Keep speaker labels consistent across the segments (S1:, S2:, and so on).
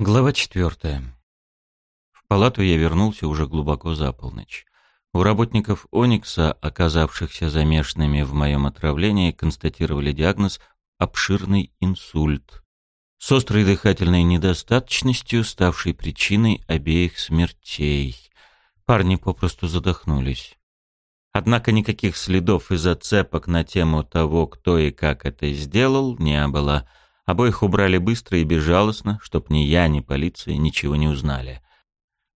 S1: Глава четвертая. В палату я вернулся уже глубоко за полночь. У работников Оникса, оказавшихся замешанными в моем отравлении, констатировали диагноз «обширный инсульт» с острой дыхательной недостаточностью, ставшей причиной обеих смертей. Парни попросту задохнулись. Однако никаких следов и зацепок на тему того, кто и как это сделал, не было — Обоих убрали быстро и безжалостно, чтоб ни я, ни полиция ничего не узнали.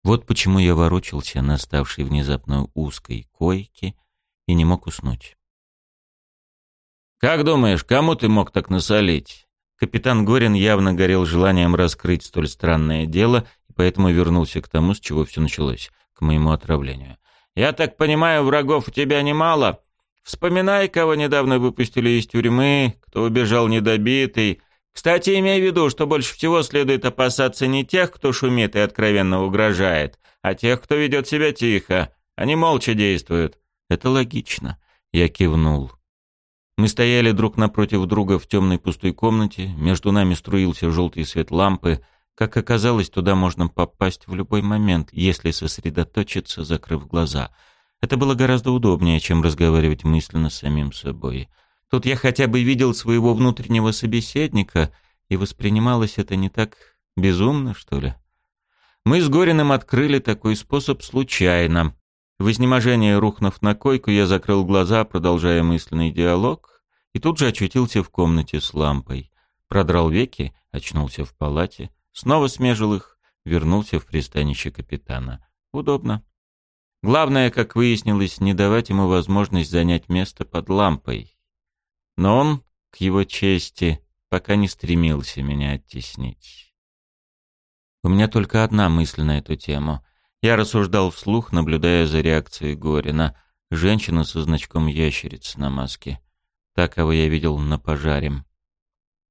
S1: Вот почему я ворочался на ставшей внезапно узкой койке и не мог уснуть.
S2: «Как думаешь, кому ты мог так насолить?»
S1: Капитан Горин явно горел желанием раскрыть столь странное дело, и поэтому вернулся к тому, с чего все началось, к моему отравлению.
S2: «Я так понимаю, врагов у тебя немало. Вспоминай, кого недавно выпустили из тюрьмы, кто убежал недобитый, кстати, имей в виду, что больше всего следует опасаться не тех, кто шумит и откровенно угрожает, а тех, кто ведет себя тихо. Они молча действуют.
S1: Это логично. Я кивнул. Мы стояли друг напротив друга в темной пустой комнате, между нами струился желтый свет лампы. Как оказалось, туда можно попасть в любой момент, если сосредоточиться, закрыв глаза. Это было гораздо удобнее, чем разговаривать мысленно с самим собой. Тут я хотя бы видел своего внутреннего собеседника, и воспринималось это не так безумно, что ли. Мы с Гориным открыли такой способ случайно. В изнеможении рухнув на койку, я закрыл глаза, продолжая мысленный диалог, и тут же очутился в комнате с лампой. Продрал веки, очнулся в палате, снова смежил их, вернулся в пристанище капитана. Удобно. Главное, как выяснилось, не давать ему возможность занять место под лампой. Но он, к его чести, пока не стремился меня оттеснить. У меня только одна мысль на эту тему. Я рассуждал вслух, наблюдая за реакцией Горина. Женщина со значком ящерицы на маске. Так, кого я видел на пожаре.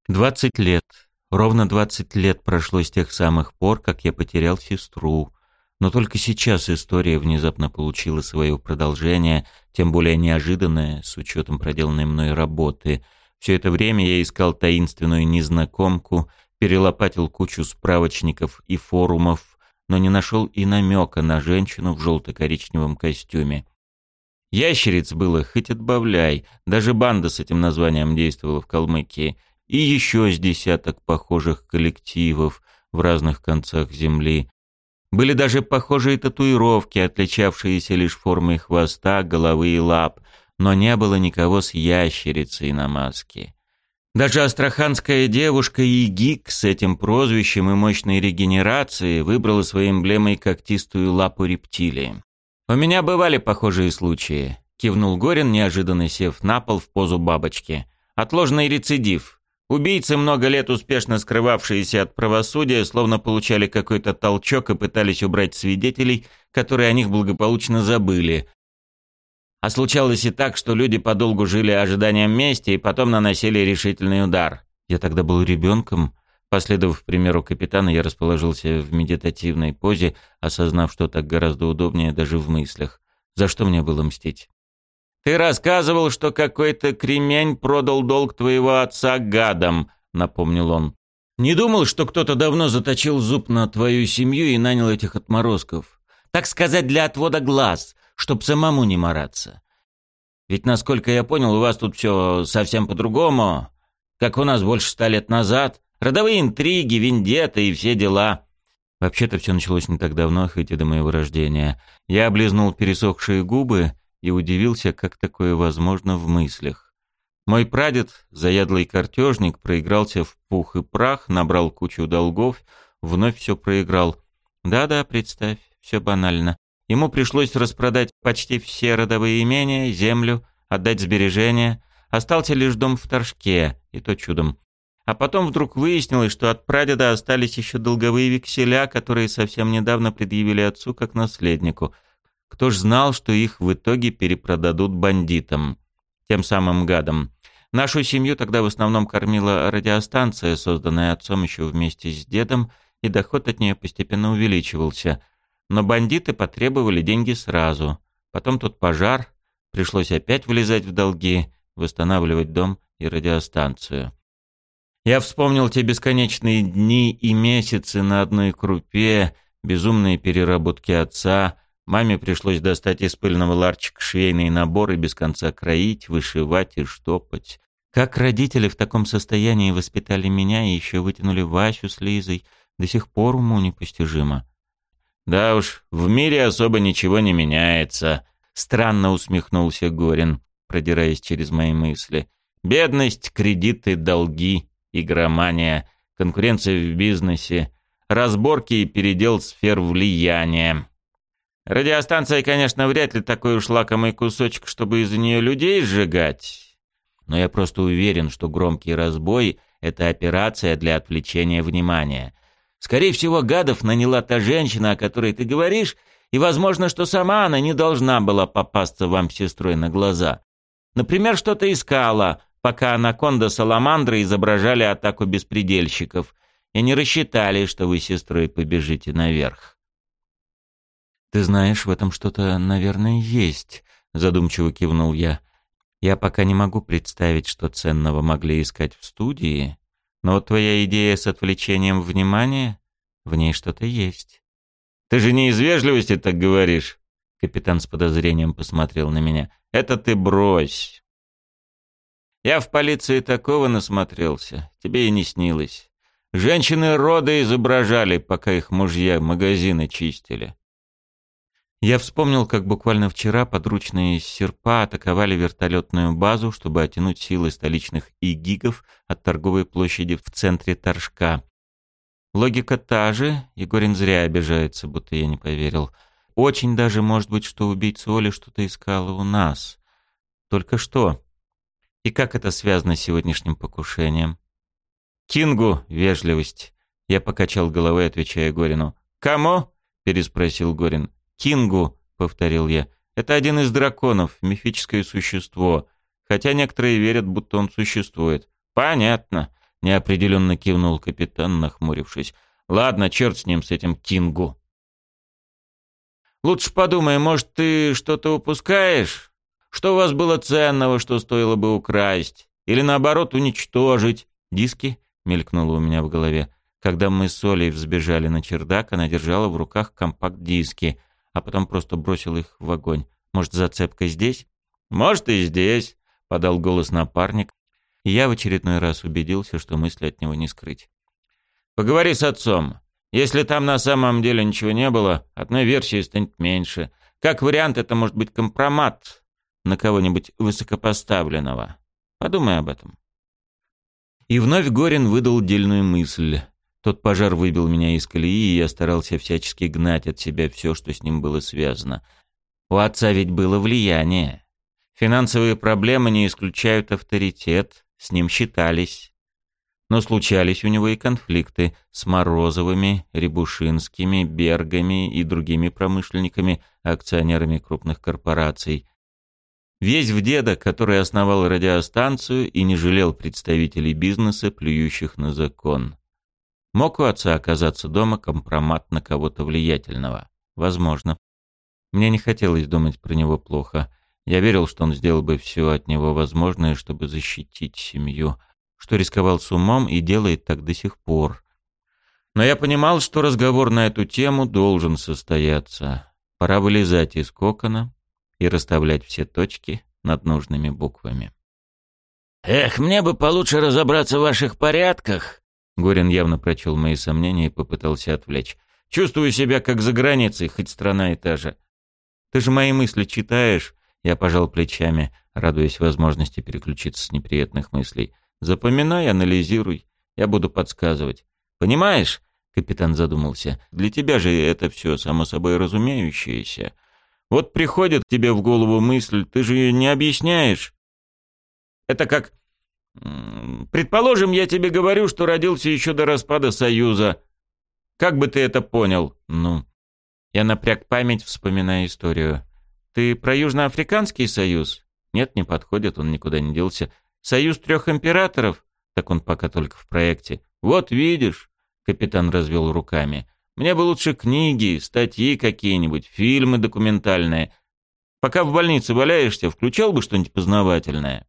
S1: Двадцать лет. Ровно двадцать лет прошло с тех самых пор, как я потерял сестру. Но только сейчас история внезапно получила свое продолжение, тем более неожиданное, с учетом проделанной мной работы. Все это время я искал таинственную незнакомку, перелопатил кучу справочников и форумов, но не нашел и намека на женщину в желто-коричневом костюме. Ящериц было хоть отбавляй, даже банда с этим названием действовала в Калмыкии, и еще с десяток похожих коллективов в разных концах земли, были даже похожие татуировки, отличавшиеся лишь формой хвоста, головы и лап, но не было никого с ящерицей на маске. Даже астраханская девушка Игик с этим прозвищем и мощной регенерацией выбрала своей эмблемой когтистую лапу рептилии. «У меня бывали похожие случаи», — кивнул Горин, неожиданно сев на пол в позу бабочки. «Отложенный рецидив. Убийцы, много лет успешно скрывавшиеся от правосудия, словно получали какой-то толчок и пытались убрать свидетелей, которые о них благополучно забыли. А случалось и так, что люди подолгу жили ожиданием мести и потом наносили решительный удар. Я тогда был ребенком. Последовав примеру капитана, я расположился в медитативной позе, осознав, что так гораздо удобнее даже в мыслях. За что мне было мстить? «Ты рассказывал, что какой-то кремень продал долг твоего отца гадам», — напомнил он. «Не думал, что кто-то давно заточил зуб на твою семью и нанял этих отморозков. Так сказать, для отвода глаз, чтоб самому не мараться. Ведь, насколько я понял, у вас тут все совсем по-другому, как у нас больше ста лет назад. Родовые интриги, вендетты и все дела». Вообще-то все началось не так давно, хоть и до моего рождения. Я облизнул пересохшие губы и удивился, как такое возможно в мыслях. Мой прадед, заядлый картежник, проигрался в пух и прах, набрал кучу долгов, вновь все проиграл. Да-да, представь, все банально. Ему пришлось распродать почти все родовые имения, землю, отдать сбережения. Остался лишь дом в Торжке, и то чудом. А потом вдруг выяснилось, что от прадеда остались еще долговые векселя, которые совсем недавно предъявили отцу как наследнику. Кто ж знал, что их в итоге перепродадут бандитам, тем самым гадам. Нашу семью тогда в основном кормила радиостанция, созданная отцом еще вместе с дедом, и доход от нее постепенно увеличивался. Но бандиты потребовали деньги сразу. Потом тут пожар, пришлось опять влезать в долги, восстанавливать дом и радиостанцию. Я вспомнил те бесконечные дни и месяцы на одной крупе, безумные переработки отца. Маме пришлось достать из пыльного ларчика швейные наборы, без конца кроить, вышивать и штопать. Как родители в таком состоянии воспитали меня и еще вытянули Васю с Лизой, до сих пор уму непостижимо.
S2: «Да уж, в мире особо ничего не меняется», —
S1: странно усмехнулся Горин, продираясь через мои мысли.
S2: «Бедность, кредиты, долги, игромания, конкуренция в бизнесе, разборки и передел сфер влияния. Радиостанция, конечно, вряд ли такой уж лакомый кусочек, чтобы из-за нее людей сжигать.
S1: Но я просто уверен, что громкий разбой — это операция для отвлечения внимания. Скорее всего, гадов наняла та женщина, о которой ты говоришь, и возможно, что сама она не должна была попасться вам сестрой на глаза. Например, что-то искала, пока анаконда Саламандра изображали атаку беспредельщиков, и не рассчитали, что вы сестрой побежите наверх. «Ты знаешь, в этом что-то, наверное, есть», — задумчиво кивнул я. «Я пока не могу представить, что ценного могли искать в студии, но вот твоя идея с отвлечением внимания, в ней что-то есть».
S2: «Ты же не из вежливости так говоришь?» Капитан с подозрением посмотрел на меня. «Это ты брось. Я в полиции такого насмотрелся, тебе и не снилось. Женщины рода изображали, пока их мужья магазины чистили.
S1: Я вспомнил, как буквально вчера подручные серпа атаковали вертолетную базу, чтобы оттянуть силы столичных игигов от торговой площади в центре Торжка. Логика та же, Егорин зря обижается, будто я не поверил. Очень даже может быть, что убийца Оли что-то искала у нас. Только что? И как это связано с сегодняшним покушением?
S2: Кингу, вежливость. Я покачал головой, отвечая Горину. Кому? переспросил Горин.
S1: Кингу, повторил я. Это один из драконов, мифическое существо. Хотя некоторые верят, будто он существует.
S2: Понятно, неопределенно кивнул капитан, нахмурившись. Ладно, черт с ним, с этим Кингу. Лучше подумай, может, ты что-то упускаешь? Что у вас было ценного, что стоило бы украсть? Или наоборот уничтожить?
S1: Диски? Мелькнуло у меня в голове. Когда мы с Олей взбежали на чердак, она держала в руках компакт-диски, а потом просто бросила их в огонь. Может, зацепка здесь?
S2: Может, и здесь, подал голос напарник.
S1: И я в очередной раз убедился, что мысли от него не скрыть.
S2: Поговори с отцом. Если там на самом деле ничего не было, одной версии станет меньше. Как вариант, это может быть компромат, на кого-нибудь высокопоставленного. Подумай об этом.
S1: И вновь Горин выдал дельную мысль. Тот пожар выбил меня из колеи, и я старался всячески гнать от себя все, что с ним было связано. У отца ведь было влияние. Финансовые проблемы не исключают авторитет, с ним считались. Но случались у него и конфликты с Морозовыми, Рябушинскими, Бергами и другими промышленниками, акционерами крупных корпораций. Весь в деда, который основал радиостанцию и не жалел представителей бизнеса, плюющих на закон. Мог у отца оказаться дома компромат на кого-то влиятельного? Возможно. Мне не хотелось думать про него плохо. Я верил, что он сделал бы все от него возможное, чтобы защитить семью, что рисковал с умом и делает так до сих пор. Но я понимал, что разговор на эту тему должен состояться. Пора вылезать из кокона, и расставлять все точки над нужными буквами.
S2: «Эх, мне бы получше разобраться в ваших порядках!»
S1: Горин явно прочел мои сомнения и попытался отвлечь.
S2: «Чувствую себя как за границей, хоть страна и та же».
S1: «Ты же мои мысли читаешь?» Я пожал плечами, радуясь возможности переключиться с неприятных мыслей. «Запоминай, анализируй. Я буду подсказывать. Понимаешь?» Капитан задумался. «Для тебя же это все само собой разумеющееся. Вот приходит тебе в голову мысль, ты же ее не объясняешь.
S2: Это как... Предположим, я тебе говорю, что родился еще до распада Союза. Как бы ты это понял?
S1: Ну, я напряг память, вспоминая историю. Ты про Южноафриканский союз? Нет, не подходит, он никуда не делся. Союз трех императоров? Так он пока только в проекте.
S2: Вот видишь,
S1: капитан развел руками. Мне бы лучше книги, статьи какие-нибудь, фильмы документальные. Пока в больнице валяешься, включал бы что-нибудь познавательное.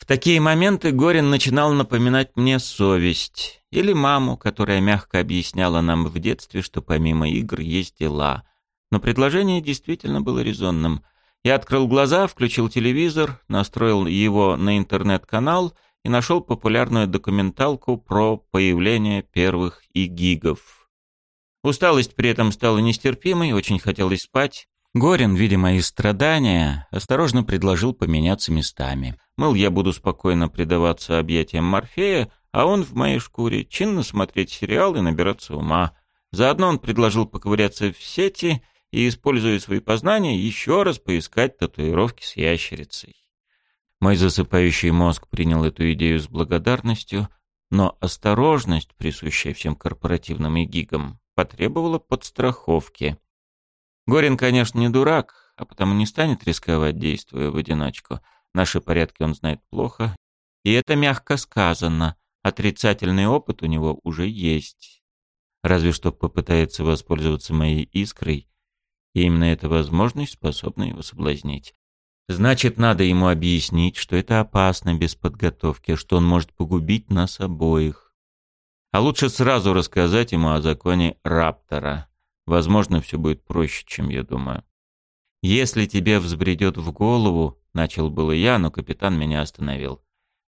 S1: В такие моменты Горин начинал напоминать мне совесть или маму, которая мягко объясняла нам в детстве, что помимо игр есть дела. Но предложение действительно было резонным. Я открыл глаза, включил телевизор, настроил его на интернет-канал и нашел популярную документалку про появление первых игигов. Усталость при этом стала нестерпимой, очень хотелось спать. Горин, видя мои страдания, осторожно предложил поменяться местами. Мол, я буду спокойно предаваться объятиям Морфея, а он в моей шкуре чинно смотреть сериал и набираться ума. Заодно он предложил поковыряться в сети и, используя свои познания, еще раз поискать татуировки с ящерицей. Мой засыпающий мозг принял эту идею с благодарностью, но осторожность, присущая всем корпоративным и гигам, потребовала подстраховки. Горин, конечно, не дурак, а потому не станет рисковать, действуя в одиночку. Наши порядки он знает плохо. И это мягко сказано. Отрицательный опыт у него уже есть. Разве что попытается воспользоваться моей искрой, и именно эта возможность способна его соблазнить. Значит, надо ему объяснить, что это опасно без подготовки, что он может погубить нас обоих. А лучше сразу рассказать ему о законе Раптора. Возможно, все будет проще, чем я думаю. «Если тебе взбредет в голову», — начал было я, но капитан меня остановил.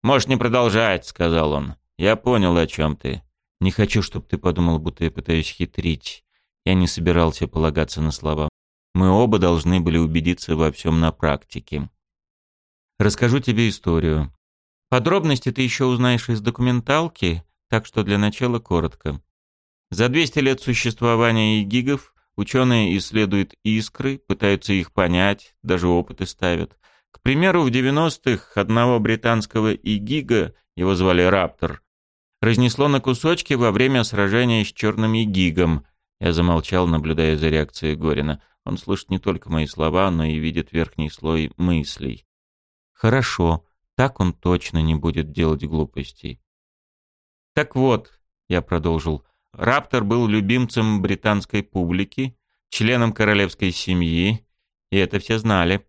S1: «Можешь не продолжать», — сказал он. «Я понял, о чем ты. Не хочу, чтобы ты подумал, будто я пытаюсь хитрить. Я не собирался полагаться на слова. Мы оба должны были убедиться во всем на практике. Расскажу тебе историю. Подробности ты еще узнаешь из документалки, так что для начала коротко. За 200 лет существования игигов ученые исследуют искры, пытаются их понять, даже опыты ставят. К примеру, в 90-х одного британского игига, его звали Раптор, разнесло на кусочки во время сражения с черным игигом. Я замолчал, наблюдая за реакцией Горина. Он слышит не только мои слова, но и видит верхний слой мыслей. Хорошо, так он точно не будет делать глупостей. Так вот, я продолжил, Раптор был любимцем британской публики, членом королевской семьи, и это все знали.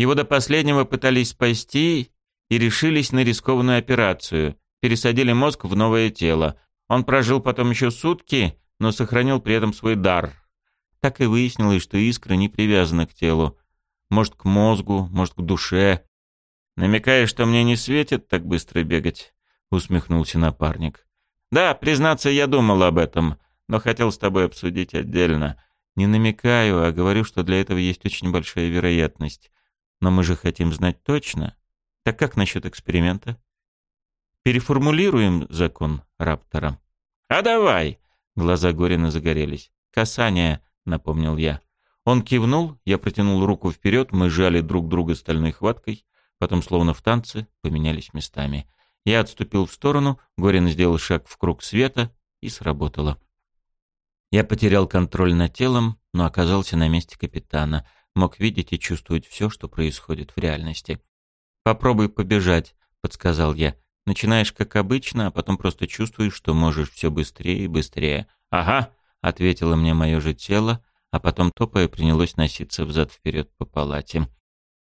S1: Его до последнего пытались спасти и решились на рискованную операцию. Пересадили мозг в новое тело. Он прожил потом еще сутки, но сохранил при этом свой дар. Так и выяснилось, что искра не привязана к телу. Может, к мозгу, может, к душе. «Намекаешь, что мне не светит так быстро бегать?» — усмехнулся напарник. Да, признаться, я думал об этом, но хотел с тобой обсудить отдельно. Не намекаю, а говорю, что для этого есть очень большая вероятность. Но мы же хотим знать точно. Так как насчет эксперимента? Переформулируем закон Раптора. А давай! Глаза Горина загорелись. Касание, напомнил я. Он кивнул, я протянул руку вперед, мы жали друг друга стальной хваткой, потом, словно в танце, поменялись местами. Я отступил в сторону, Горин сделал шаг в круг света, и сработало. Я потерял контроль над телом, но оказался на месте капитана. Мог видеть и чувствовать все, что происходит в реальности. «Попробуй побежать», — подсказал я. «Начинаешь как обычно, а потом просто чувствуешь, что можешь все быстрее и быстрее». «Ага», — ответило мне мое же тело, а потом топая принялось носиться взад-вперед по палате.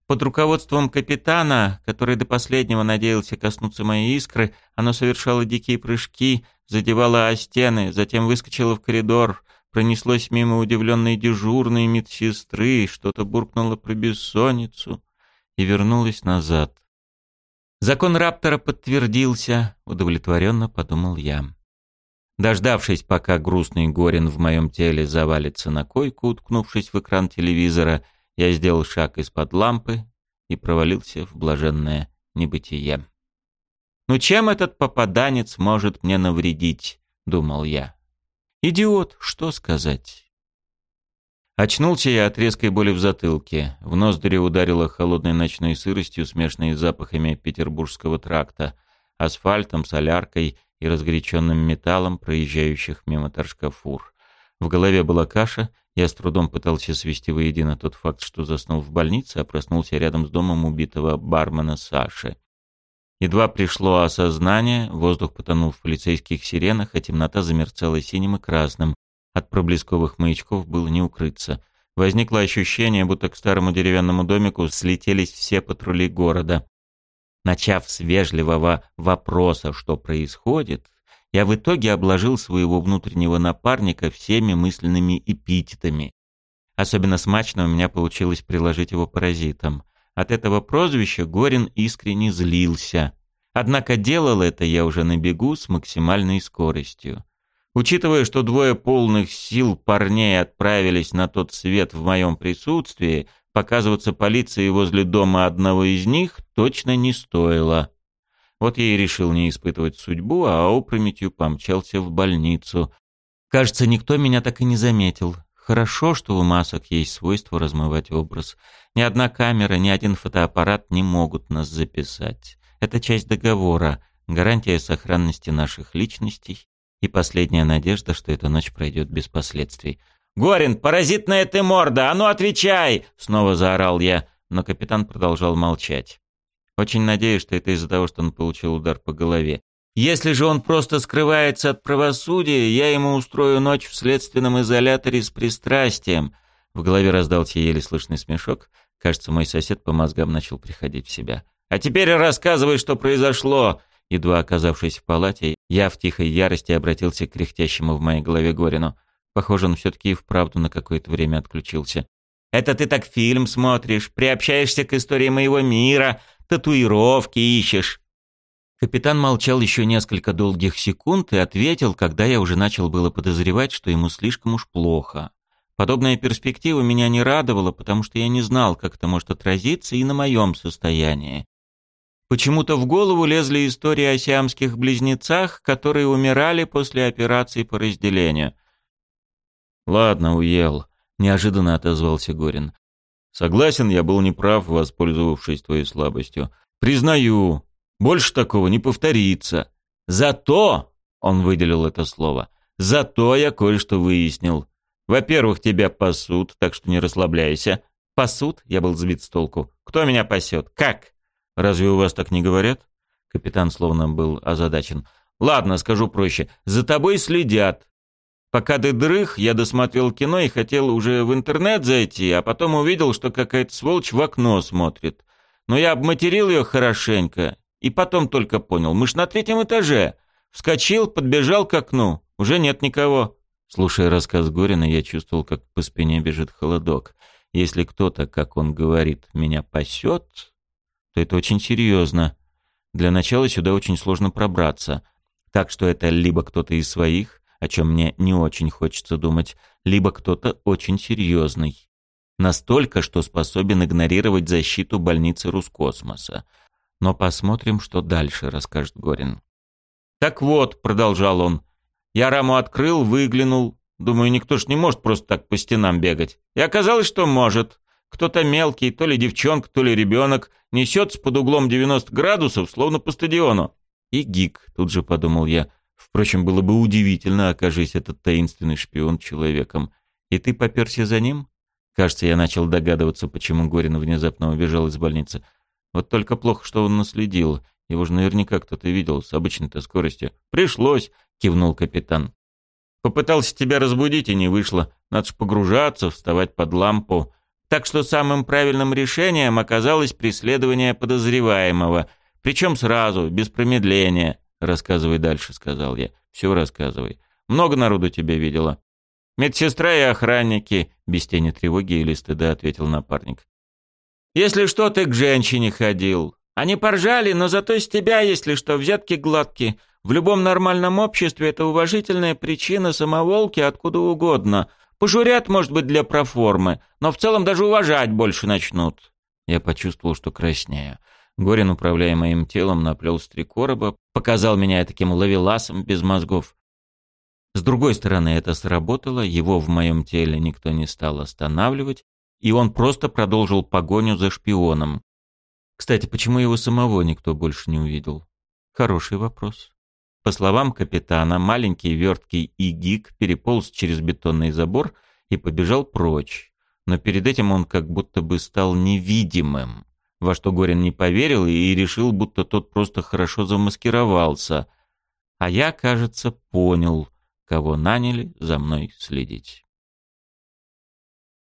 S1: Под руководством капитана, который до последнего надеялся коснуться моей искры, оно совершало дикие прыжки, задевало о стены, затем выскочило в коридор, пронеслось мимо удивленной дежурной медсестры, что-то буркнуло про бессонницу и вернулось назад. Закон Раптора подтвердился, удовлетворенно подумал я. Дождавшись, пока грустный Горин в моем теле завалится на койку, уткнувшись в экран телевизора, я сделал шаг из-под лампы и провалился в блаженное небытие. «Ну чем этот попаданец может мне навредить?» — думал я. «Идиот, что сказать?» Очнулся я от резкой боли в затылке. В ноздри ударило холодной ночной сыростью, смешанной с запахами петербургского тракта, асфальтом, соляркой и разгоряченным металлом проезжающих мимо торжкафур. В голове была каша, я с трудом пытался свести воедино тот факт, что заснул в больнице, а проснулся рядом с домом убитого бармена Саши. Едва пришло осознание, воздух потонул в полицейских сиренах, а темнота замерцала синим и красным. От проблесковых маячков было не укрыться. Возникло ощущение, будто к старому деревянному домику слетелись все патрули города. Начав с вежливого вопроса, что происходит, я в итоге обложил своего внутреннего напарника всеми мысленными эпитетами. Особенно смачно у меня получилось приложить его паразитом. От этого прозвища Горин искренне злился. Однако делал это я уже на бегу с максимальной скоростью. Учитывая, что двое полных сил парней отправились на тот свет в моем присутствии, показываться полиции возле дома одного из них точно не стоило. Вот я и решил не испытывать судьбу, а опрометью помчался в больницу. Кажется, никто меня так и не заметил. Хорошо, что у масок есть свойство размывать образ. Ни одна камера, ни один фотоаппарат не могут нас записать. Это часть договора, гарантия сохранности наших личностей и последняя надежда, что эта ночь пройдет без последствий. «Горин, паразитная ты морда! А ну отвечай!» — снова заорал я, но капитан продолжал молчать. Очень надеюсь, что это из-за того, что он получил удар по голове. Если же он просто скрывается от правосудия, я ему устрою ночь в следственном изоляторе с пристрастием. В голове раздался еле слышный смешок. Кажется, мой сосед по мозгам начал приходить в себя. А теперь рассказывай, что произошло. Едва оказавшись в палате, я в тихой ярости обратился к кряхтящему в моей голове Горину. Похоже, он все-таки и вправду на какое-то время отключился. «Это ты так фильм смотришь, приобщаешься к истории моего мира, татуировки ищешь». Капитан молчал еще несколько долгих секунд и ответил, когда я уже начал было подозревать, что ему слишком уж плохо. Подобная перспектива меня не радовала, потому что я не знал, как это может отразиться и на моем состоянии. Почему-то в голову лезли истории о сиамских близнецах, которые умирали после операции по разделению. «Ладно, уел», — неожиданно отозвался Горин. «Согласен, я был неправ, воспользовавшись твоей слабостью. Признаю, больше такого не повторится. Зато, он выделил это слово, зато я кое-что выяснил. Во-первых, тебя пасут, так что не расслабляйся. Пасут? Я был сбит с толку. Кто меня пасет? Как? Разве у вас так не говорят? Капитан словно был озадачен. Ладно, скажу проще. За тобой следят. Пока ты дрых, я досмотрел кино и хотел уже в интернет зайти, а потом увидел, что какая-то сволочь в окно смотрит. Но я обматерил ее хорошенько и потом только понял, мы ж на третьем этаже. Вскочил, подбежал к окну. Уже нет никого. Слушая рассказ Горина, я чувствовал, как по спине бежит холодок. Если кто-то, как он говорит, меня пасет, то это очень серьезно. Для начала сюда очень сложно пробраться. Так что это либо кто-то из своих, о чем мне не очень хочется думать, либо кто-то очень серьезный. Настолько, что способен игнорировать защиту больницы Роскосмоса. Но посмотрим, что дальше, расскажет Горин. «Так вот», — продолжал он, — «я раму открыл, выглянул. Думаю, никто ж не может просто так по стенам бегать. И оказалось, что может. Кто-то мелкий, то ли девчонка, то ли ребенок, несется под углом 90 градусов, словно по стадиону. И гик, тут же подумал я. Впрочем, было бы удивительно, окажись этот таинственный шпион человеком. И ты поперся за ним? Кажется, я начал догадываться, почему Горин внезапно убежал из больницы. Вот только плохо, что он наследил. Его же наверняка кто-то видел с обычной-то скоростью. «Пришлось», — кивнул капитан. «Попытался тебя разбудить, и не вышло. Надо же погружаться, вставать под лампу. Так что самым правильным решением оказалось преследование подозреваемого. Причем сразу, без промедления. «Рассказывай дальше», — сказал я. «Все рассказывай. Много народу тебя видела». «Медсестра и охранники», — без тени тревоги или стыда ответил напарник. Если что, ты к женщине ходил. Они поржали, но зато с тебя, если что, взятки гладкие. В любом нормальном обществе это уважительная причина самоволки откуда угодно. Пожурят, может быть, для проформы, но в целом даже уважать больше начнут. Я почувствовал, что краснею. Горин, управляя моим телом, наплел с три короба, показал меня таким ловеласом без мозгов. С другой стороны, это сработало, его в моем теле никто не стал останавливать, и он просто продолжил погоню за шпионом. Кстати, почему его самого никто больше не увидел? Хороший вопрос. По словам капитана, маленький, верткий и гик переполз через бетонный забор и побежал прочь. Но перед этим он как будто бы стал невидимым, во что Горин не поверил и решил, будто тот просто хорошо замаскировался. А я, кажется, понял, кого наняли за мной следить.